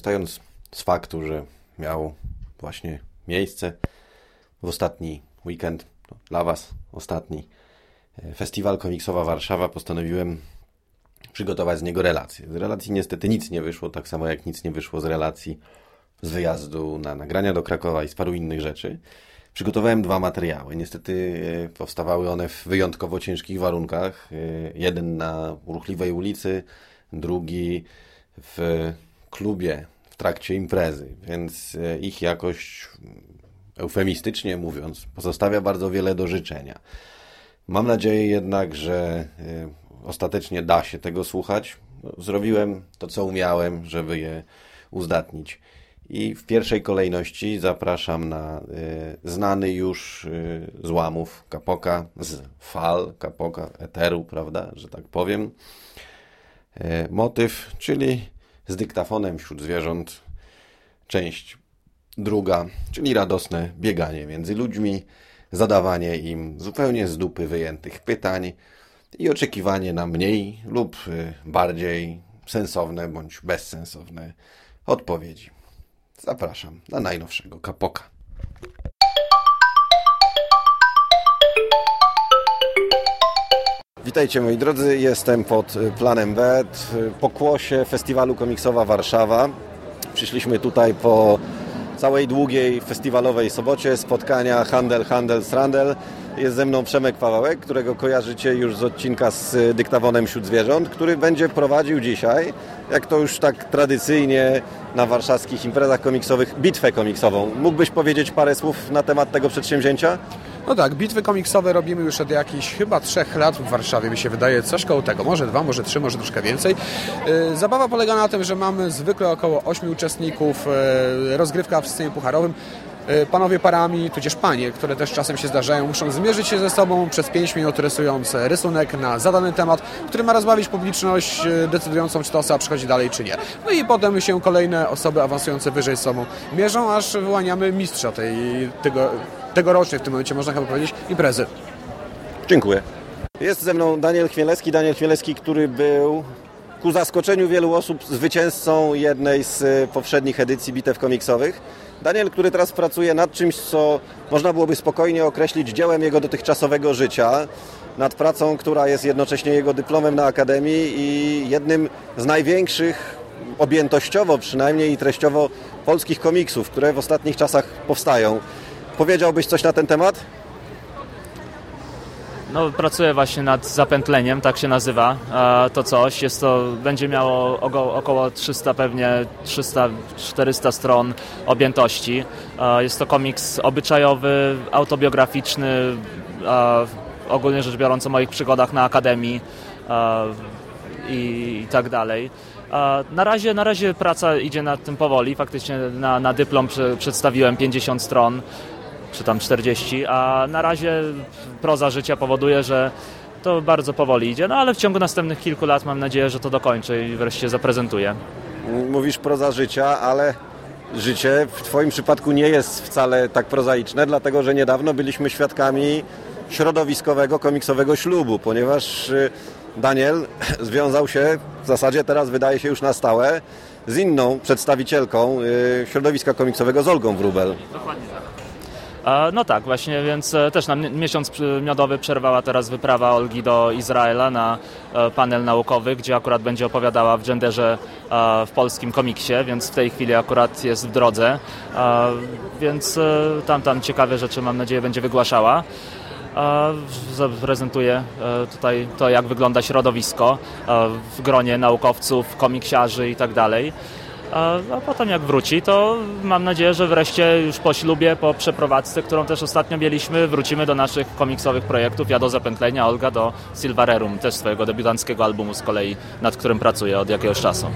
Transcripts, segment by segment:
korzystając z faktu, że miał właśnie miejsce w ostatni weekend, no, dla Was ostatni, e, Festiwal Komiksowa Warszawa, postanowiłem przygotować z niego relację. Z relacji niestety nic nie wyszło, tak samo jak nic nie wyszło z relacji z wyjazdu na nagrania do Krakowa i z paru innych rzeczy. Przygotowałem dwa materiały. Niestety e, powstawały one w wyjątkowo ciężkich warunkach. E, jeden na ruchliwej ulicy, drugi w klubie w trakcie imprezy, więc e, ich jakość, eufemistycznie mówiąc, pozostawia bardzo wiele do życzenia. Mam nadzieję jednak, że ostatecznie da się tego słuchać. No, zrobiłem to, co umiałem, żeby je uzdatnić. I w pierwszej kolejności zapraszam na y, znany już y, z łamów kapoka, z fal kapoka, eteru, prawda, że tak powiem, y, motyw, czyli z dyktafonem wśród zwierząt, część druga, czyli radosne bieganie między ludźmi, zadawanie im zupełnie z dupy wyjętych pytań i oczekiwanie na mniej lub y, bardziej sensowne bądź bezsensowne odpowiedzi. Zapraszam na najnowszego kapoka. Witajcie moi drodzy, jestem pod planem B pokłosie Festiwalu Komiksowa Warszawa. Przyszliśmy tutaj po całej długiej festiwalowej sobocie spotkania Handel, Handel, Strandel. Jest ze mną Przemek Pawałek, którego kojarzycie już z odcinka z dyktafonem wśród zwierząt, który będzie prowadził dzisiaj, jak to już tak tradycyjnie na warszawskich imprezach komiksowych, bitwę komiksową. Mógłbyś powiedzieć parę słów na temat tego przedsięwzięcia? No tak, bitwy komiksowe robimy już od jakichś chyba trzech lat w Warszawie, mi się wydaje, coś koło tego, może dwa, może trzy, może troszkę więcej. Y, zabawa polega na tym, że mamy zwykle około ośmiu uczestników, y, rozgrywka w systemie pucharowym. Y, panowie parami, tudzież panie, które też czasem się zdarzają, muszą zmierzyć się ze sobą przez 5 minut rysując rysunek na zadany temat, który ma rozbawić publiczność decydującą, czy ta osoba przechodzi dalej, czy nie. No i potem się kolejne osoby awansujące wyżej sobą mierzą, aż wyłaniamy mistrza tej, tego, tegorocznej w tym momencie, można chyba powiedzieć, imprezy. Dziękuję. Jest ze mną Daniel Chmielewski. Daniel Chmielewski, który był ku zaskoczeniu wielu osób zwycięzcą jednej z e, poprzednich edycji bitew komiksowych. Daniel, który teraz pracuje nad czymś, co można byłoby spokojnie określić dziełem jego dotychczasowego życia, nad pracą, która jest jednocześnie jego dyplomem na Akademii i jednym z największych objętościowo przynajmniej i treściowo polskich komiksów, które w ostatnich czasach powstają. Powiedziałbyś coś na ten temat? No, pracuję właśnie nad zapętleniem, tak się nazywa to coś. Jest to, będzie miało około 300 pewnie, 300-400 stron objętości. Jest to komiks obyczajowy, autobiograficzny, ogólnie rzecz biorąc o moich przygodach na Akademii i, i tak dalej. Na razie, na razie praca idzie nad tym powoli. Faktycznie na, na dyplom przedstawiłem 50 stron czy tam 40, a na razie proza życia powoduje, że to bardzo powoli idzie, no ale w ciągu następnych kilku lat mam nadzieję, że to dokończę i wreszcie zaprezentuję. Mówisz proza życia, ale życie w Twoim przypadku nie jest wcale tak prozaiczne, dlatego że niedawno byliśmy świadkami środowiskowego, komiksowego ślubu, ponieważ y, Daniel związał się, w zasadzie teraz wydaje się już na stałe, z inną przedstawicielką y, środowiska komiksowego, z Olgą Wrubel. Dokładnie tak. No tak, właśnie, więc e, też na miesiąc miodowy przerwała teraz wyprawa Olgi do Izraela na e, panel naukowy, gdzie akurat będzie opowiadała w genderze e, w polskim komiksie, więc w tej chwili akurat jest w drodze, więc tam, tam ciekawe rzeczy mam nadzieję będzie wygłaszała. Zaprezentuję tutaj to, jak wygląda środowisko w gronie naukowców, komiksiarzy i tak dalej. A, a potem jak wróci, to mam nadzieję, że wreszcie już po ślubie, po przeprowadzce, którą też ostatnio mieliśmy, wrócimy do naszych komiksowych projektów. Ja do zapętlenia, Olga do Silvarerum, też swojego debiutanckiego albumu z kolei, nad którym pracuję od jakiegoś czasu.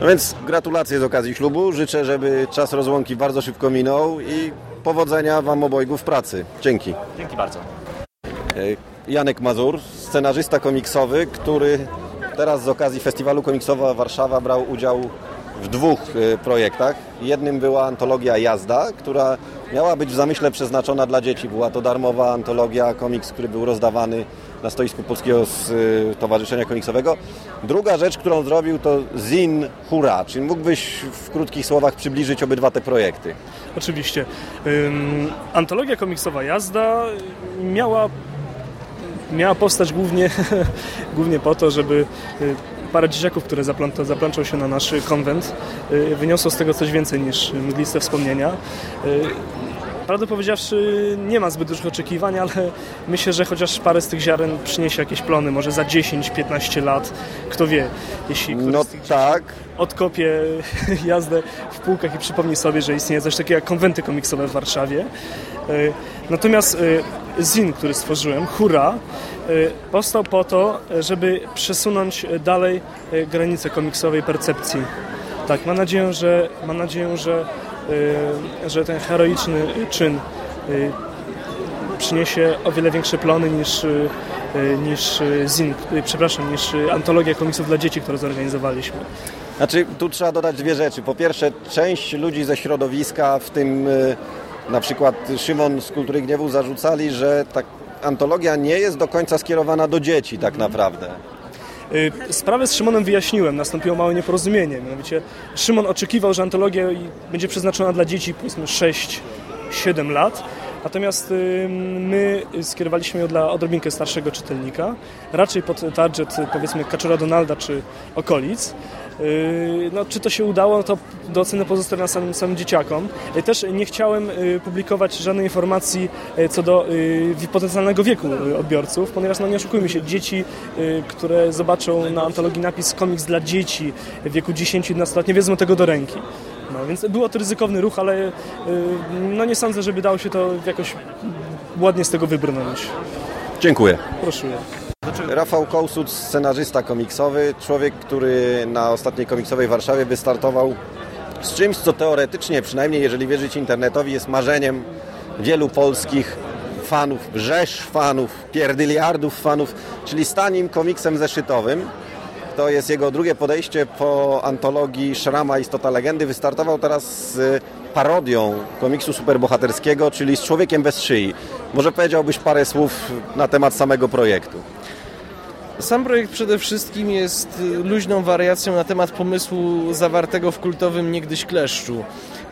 No więc gratulacje z okazji ślubu. Życzę, żeby czas rozłąki bardzo szybko minął i powodzenia Wam obojgu w pracy. Dzięki. Dzięki bardzo. E, Janek Mazur, scenarzysta komiksowy, który teraz z okazji Festiwalu Komiksowa Warszawa brał udział w dwóch y, projektach. Jednym była antologia Jazda, która miała być w zamyśle przeznaczona dla dzieci. Była to darmowa antologia, komiks, który był rozdawany na stoisku Polskiego y, Towarzyszenia Komiksowego. Druga rzecz, którą zrobił to Zin Hura. Czy mógłbyś w krótkich słowach przybliżyć obydwa te projekty? Oczywiście. Antologia komiksowa Jazda miała, miała powstać głównie, głównie po to, żeby y, parę dzieciaków, które zapląta, zaplączą się na nasz konwent, y, wyniosło z tego coś więcej niż mgliste wspomnienia. Y, Prawdę powiedziawszy, nie ma zbyt dużych oczekiwań, ale myślę, że chociaż parę z tych ziaren przyniesie jakieś plony, może za 10-15 lat, kto wie, jeśli No tak, odkopie jazdę w półkach i przypomni sobie, że istnieje coś takiego jak konwenty komiksowe w Warszawie. Y, Natomiast y, Zin, który stworzyłem, Hura, y, powstał po to, żeby przesunąć dalej granice komiksowej percepcji. Tak, mam nadzieję, że, mam nadzieję, że, że ten heroiczny czyn przyniesie o wiele większe plony niż, niż Zin, przepraszam, niż antologia komiksów dla dzieci, którą zorganizowaliśmy. Znaczy, tu trzeba dodać dwie rzeczy. Po pierwsze, część ludzi ze środowiska, w tym na przykład Szymon z Kultury Gniewu, zarzucali, że ta antologia nie jest do końca skierowana do dzieci tak naprawdę. Y, Sprawę z Szymonem wyjaśniłem, nastąpiło małe nieporozumienie. Mianowicie Szymon oczekiwał, że antologia będzie przeznaczona dla dzieci powiedzmy 6-7 lat. Natomiast my skierowaliśmy ją dla odrobinkę starszego czytelnika, raczej pod target y, powiedzmy Kaczora Donalda czy okolic. Y, No, czy to się udało, to do oceny pozostawia samym, samym dzieciakom. Y, Też nie chciałem publikować żadnej informacji co do potencjalnego wieku odbiorców, ponieważ no nie oszukujmy się, dzieci, które zobaczą na antologii napis komiks dla dzieci w wieku 10-11 lat nie wezmą tego do ręki. No, więc było to ryzykowny ruch, ale y, no nie sądzę, żeby dało się to jakoś ładnie z tego wybrnąć. Dziękuję. Proszę. Rafał Kołsut, scenarzysta komiksowy, człowiek, który na ostatniej komiksowej Warszawie wystartował z czymś, co teoretycznie, przynajmniej jeżeli wierzyć internetowi, jest marzeniem wielu polskich fanów, rzesz fanów, pierdyliardów fanów, czyli stanim komiksem zeszytowym. To jest jego drugie podejście po antologii Szrama Istota Legendy. Wystartował teraz z parodią komiksu superbohaterskiego, czyli z Człowiekiem bez szyi. Może powiedziałbyś parę słów na temat samego projektu? Sam projekt przede wszystkim jest y, luźną wariacją na temat pomysłu zawartego w kultowym niegdyś Kleszczu,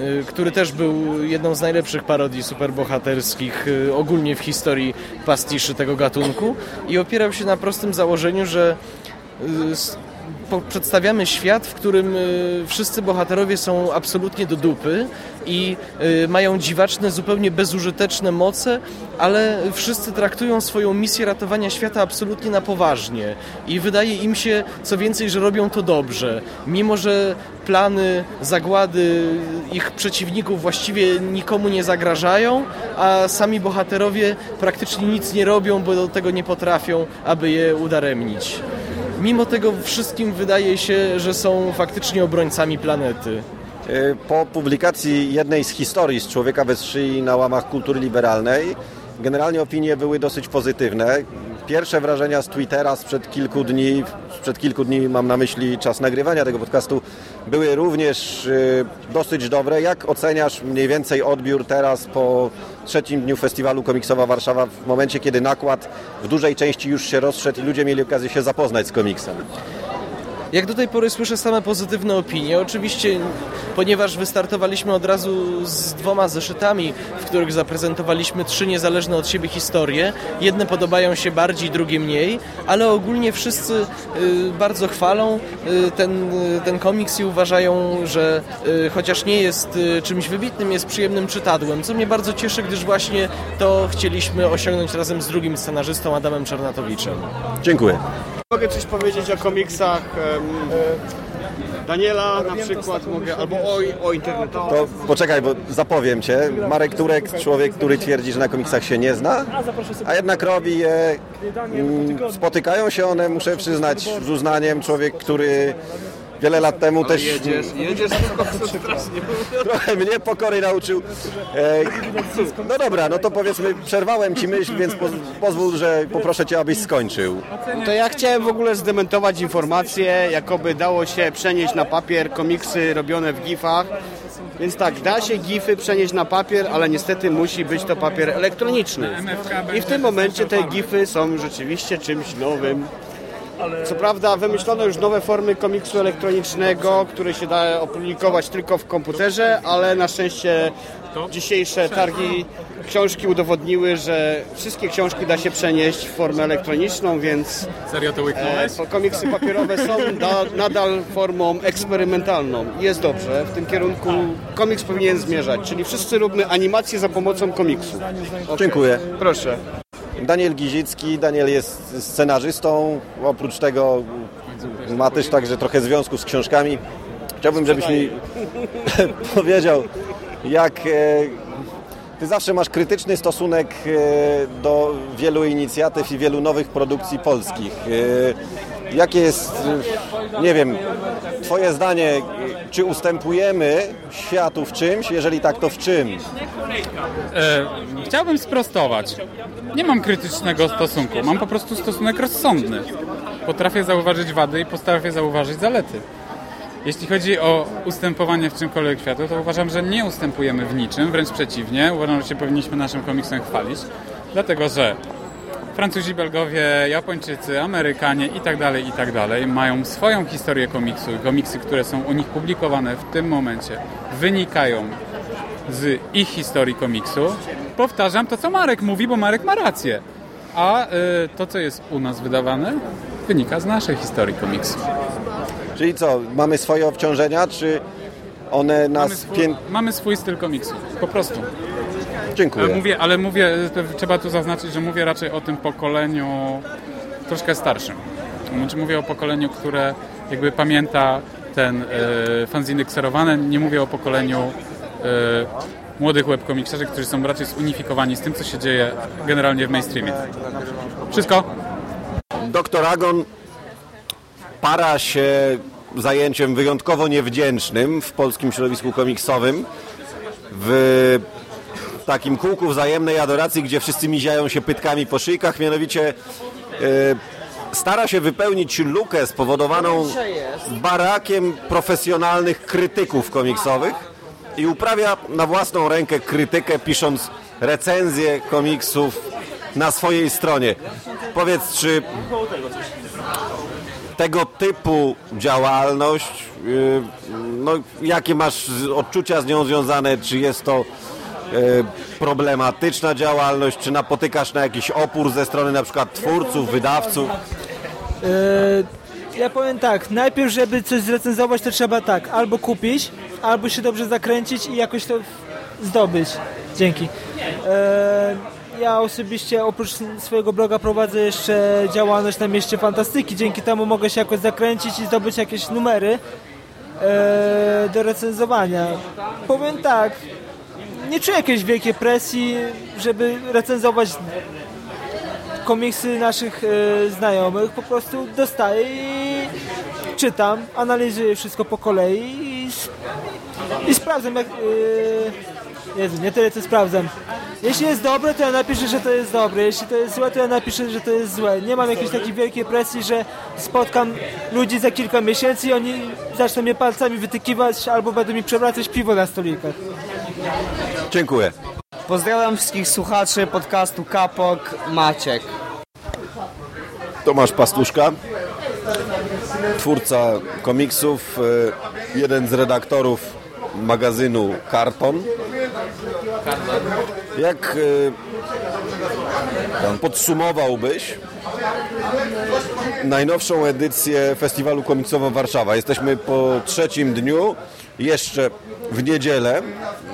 y, który też był jedną z najlepszych parodii superbohaterskich y, ogólnie w historii pastiszy tego gatunku i opierał się na prostym założeniu, że y, przedstawiamy świat, w którym y, wszyscy bohaterowie są absolutnie do dupy i y, mają dziwaczne, zupełnie bezużyteczne moce, ale wszyscy traktują swoją misję ratowania świata absolutnie na poważnie i wydaje im się, co więcej, że robią to dobrze, mimo że plany zagłady ich przeciwników właściwie nikomu nie zagrażają, a sami bohaterowie praktycznie nic nie robią, bo do tego nie potrafią, aby je udaremnić. Mimo tego wszystkim wydaje się, że są faktycznie obrońcami planety. Y, Po publikacji jednej z historii z Człowieka bez szyi na łamach kultury liberalnej, generalnie opinie były dosyć pozytywne. Pierwsze wrażenia z Twittera sprzed kilku dni, sprzed kilku dni mam na myśli czas nagrywania tego podcastu, były również y, dosyć dobre. Jak oceniasz mniej więcej odbiór teraz po trzecim dniu festiwalu Komiksowa Warszawa, w momencie kiedy nakład w dużej części już się rozszedł i ludzie mieli okazję się zapoznać z komiksem? Jak do tej pory słyszę same pozytywne opinie. Oczywiście, ponieważ wystartowaliśmy od razu z dwoma zeszytami, w których zaprezentowaliśmy trzy niezależne od siebie historie. Jedne podobają się bardziej, drugie mniej, ale ogólnie wszyscy y, bardzo chwalą y, ten, y, ten komiks i uważają, że chociaż nie jest czymś wybitnym, jest przyjemnym czytadłem, co mnie bardzo cieszy, gdyż właśnie to chcieliśmy osiągnąć razem z drugim scenarzystą Adamem Czernatowiczem. Dziękuję. Mogę coś powiedzieć o komiksach em, Daniela na przykład, mogę, albo o, o internetowych. To poczekaj, bo zapowiem Cię. Marek Turek, człowiek, który twierdzi, że na komiksach się nie zna, a jednak robi je. mm, Spotykają się one, muszę przyznać, z uznaniem. Człowiek, który wiele lat temu też Jedziesz, jedziesz tylko strasznie. trochę mnie pokory nauczył. E, no dobra, no to powiedzmy, przerwałem Ci myśl, więc poz, pozwól, że poproszę Cię, abyś skończył. To ja chciałem w ogóle zdementować informację, jakoby dało się przenieść na papier komiksy robione w gifach. Więc tak, da się gify przenieść na papier, ale niestety musi być to papier elektroniczny. I w tym momencie te gify są rzeczywiście czymś nowym. Co prawda wymyślono już nowe formy komiksu elektronicznego, które się da opublikować tylko w komputerze, ale na szczęście dzisiejsze targi książki udowodniły, że wszystkie książki da się przenieść w formę elektroniczną, więc Serio to e, łyknąłeś? komiksy papierowe są da, nadal formą eksperymentalną. I Jest dobrze, w tym kierunku komiks powinien zmierzać, czyli wszyscy róbmy animację za pomocą komiksu. Dziękuję. Proszę. Daniel Gizicki, Daniel jest scenarzystą, oprócz tego ma też także trochę związku z książkami. Chciałbym, żebyś mi powiedział, jak e, ty zawsze masz krytyczny stosunek e, do wielu inicjatyw i wielu nowych produkcji polskich. E, Jakie jest, nie wiem, twoje zdanie, czy ustępujemy światu w czymś? Jeżeli tak, to w czym? E, chciałbym sprostować. Nie mam krytycznego stosunku, mam po prostu stosunek rozsądny. Potrafię zauważyć wady i potrafię zauważyć zalety. Jeśli chodzi o ustępowanie w czymkolwiek światu, to uważam, że nie ustępujemy w niczym, wręcz przeciwnie. Uważam, że się powinniśmy naszym komiksem chwalić, dlatego że Francuzi, Belgowie, Japończycy, Amerykanie i tak dalej, i tak mają swoją historię komiksu komiksy, które są u nich publikowane w tym momencie wynikają z ich historii komiksu. Powtarzam to, co Marek mówi, bo Marek ma rację. A y, to, co jest u nas wydawane, wynika z naszej historii komiksu. Czyli co, mamy swoje obciążenia, czy one nas Mamy swój, pię... mamy swój styl komiksu, po prostu. Dziękuję. Ale mówię, ale mówię, trzeba tu zaznaczyć, że mówię raczej o tym pokoleniu troszkę starszym. Znaczy mówię o pokoleniu, które jakby pamięta ten y, fanziny kserowane. Nie mówię o pokoleniu y, młodych webkomiksarzy, którzy są raczej zunifikowani z tym, co się dzieje generalnie w mainstreamie. Wszystko? Doktor Agon para się zajęciem wyjątkowo niewdzięcznym w polskim środowisku komiksowym w takim kółku wzajemnej adoracji, gdzie wszyscy miziają się pytkami po szyjkach, mianowicie e, stara się wypełnić lukę spowodowaną barakiem profesjonalnych krytyków komiksowych i uprawia na własną rękę krytykę, pisząc recenzje komiksów na swojej stronie. Powiedz, czy tego typu działalność, yy, no, jakie masz odczucia z nią związane? Czy jest to yy, problematyczna działalność? Czy napotykasz na jakiś opór ze strony na przykład twórców, wydawców? E, ja powiem tak, najpierw żeby coś zrecenzować to trzeba tak, albo kupić, albo się dobrze zakręcić i jakoś to zdobyć. Dzięki. E, ja osobiście oprócz swojego bloga prowadzę jeszcze działalność na mieście fantastyki, dzięki temu mogę się jakoś zakręcić i zdobyć jakieś numery e, do recenzowania. Powiem tak, nie czuję jakiejś wielkiej presji, żeby recenzować komiksy naszych e, znajomych po prostu dostaję i czytam, analizuję wszystko po kolei i, i sprawdzam jak... E, Jezu, nie tyle co sprawdzam. Jeśli jest dobre, to ja napiszę, że to jest dobre. Jeśli to jest złe, to ja napiszę, że to jest złe. Nie mam jakiejś takiej wielkiej presji, że spotkam ludzi za kilka miesięcy i oni zaczną mnie palcami wytykiwać albo będą mi przewracać piwo na stolikach. Dziękuję. Pozdrawiam wszystkich słuchaczy podcastu Kapok Maciek. Tomasz Pastuszka, twórca komiksów, e, jeden z redaktorów magazynu Karton. Jak e, podsumowałbyś najnowszą edycję Festiwalu Komiksowo Warszawa? Jesteśmy po trzecim dniu, jeszcze w niedzielę,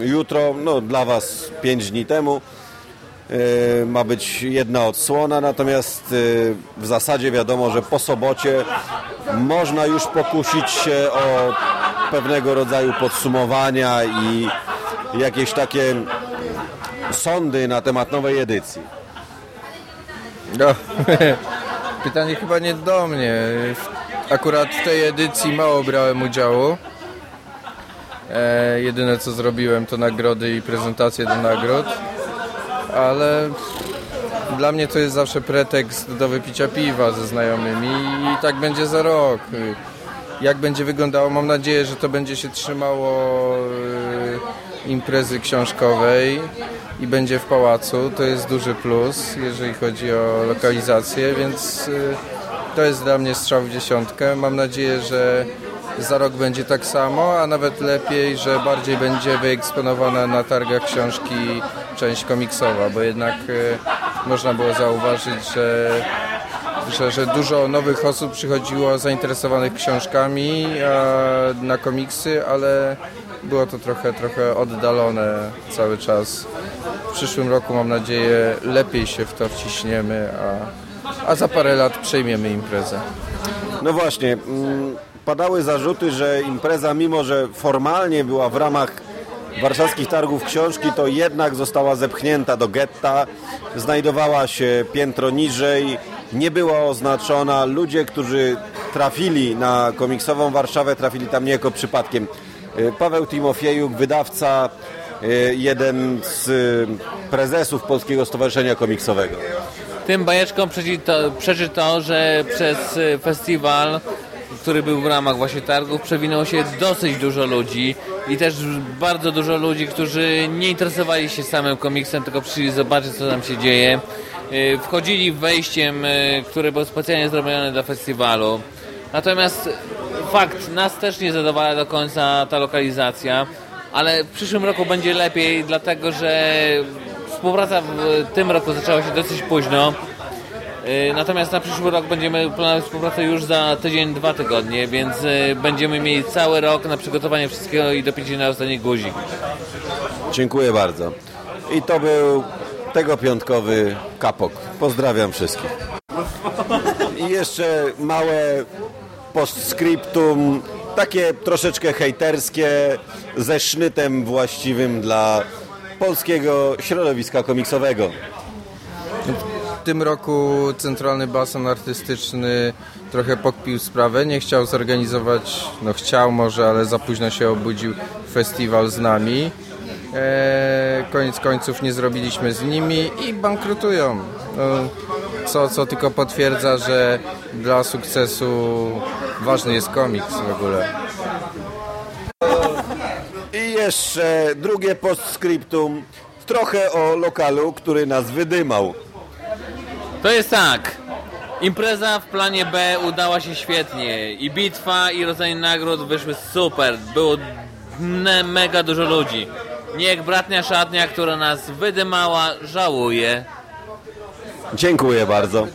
jutro, no dla Was pięć dni temu, ma być jedna odsłona, natomiast e, w zasadzie wiadomo, że po sobocie można już pokusić się o pewnego rodzaju podsumowania i jakieś takie sądy na temat nowej edycji. No, pytanie chyba nie do mnie. Akurat w tej edycji mało brałem udziału. E, jedyne co zrobiłem to nagrody i prezentacje do nagród, ale dla mnie to jest zawsze pretekst do wypicia piwa ze znajomymi i tak będzie za rok. Jak będzie wyglądało? Mam nadzieję, że to będzie się trzymało e, imprezy książkowej i będzie w pałacu. To jest duży plus, jeżeli chodzi o lokalizację, więc e, to jest dla mnie strzał w dziesiątkę. Mam nadzieję, że za rok będzie tak samo, a nawet lepiej, że bardziej będzie wyeksponowana na targach książki część komiksowa, bo jednak e, można było zauważyć, że, że, że dużo nowych osób przychodziło zainteresowanych książkami a, na komiksy, ale było to trochę, trochę oddalone cały czas. W przyszłym roku mam nadzieję lepiej się w to wciśniemy, a, a za parę lat przejmiemy imprezę. No właśnie, mm, padały zarzuty, że impreza, mimo że formalnie była w ramach warszawskich targów książki, to jednak została zepchnięta do getta, znajdowała się piętro niżej, nie była oznaczona. Ludzie, którzy trafili na komiksową Warszawę, trafili tam niejako przypadkiem. Y, Paweł Timofiejuk, wydawca, y, jeden z y, prezesów Polskiego Stowarzyszenia Komiksowego. Tym bajeczkom przeczy to, przeczy to, że przez festiwal, który był w ramach właśnie targów, przewinęło się dosyć dużo ludzi i też bardzo dużo ludzi, którzy nie interesowali się samym komiksem, tylko przyszli zobaczyć, co tam się dzieje. Y, Wchodzili wejściem, y, które było specjalnie zrobione dla festiwalu. Natomiast fakt, nas też nie zadowala do końca ta lokalizacja, ale w przyszłym roku będzie lepiej, dlatego że współpraca w tym roku zaczęła się dosyć późno. Yy, Natomiast na przyszły rok będziemy planować współpracę już za tydzień, dwa tygodnie, więc yy, będziemy mieli cały rok na przygotowanie wszystkiego i dopięcie na ostatni guzik. Dziękuję bardzo. I to był tego piątkowy kapok. Pozdrawiam wszystkich. I jeszcze małe postscriptum, takie troszeczkę hejterskie, ze sznytem właściwym dla polskiego środowiska komiksowego. W tym roku Centralny Basen Artystyczny trochę pokpił sprawę. Nie chciał zorganizować, no chciał może, ale za późno się obudził festiwal z nami. Eee, koniec końców nie zrobiliśmy z nimi i bankrutują. No, co, co tylko potwierdza, że dla sukcesu ważny jest komiks w ogóle. I jeszcze drugie postscriptum, trochę o lokalu, który nas wydymał. To jest tak. Impreza w planie B udała się świetnie. I bitwa, i rodzaj nagród wyszły super. Było mega dużo ludzi. Niech bratnia szatnia, która nas wydymała, żałuje. Dziękuję bardzo.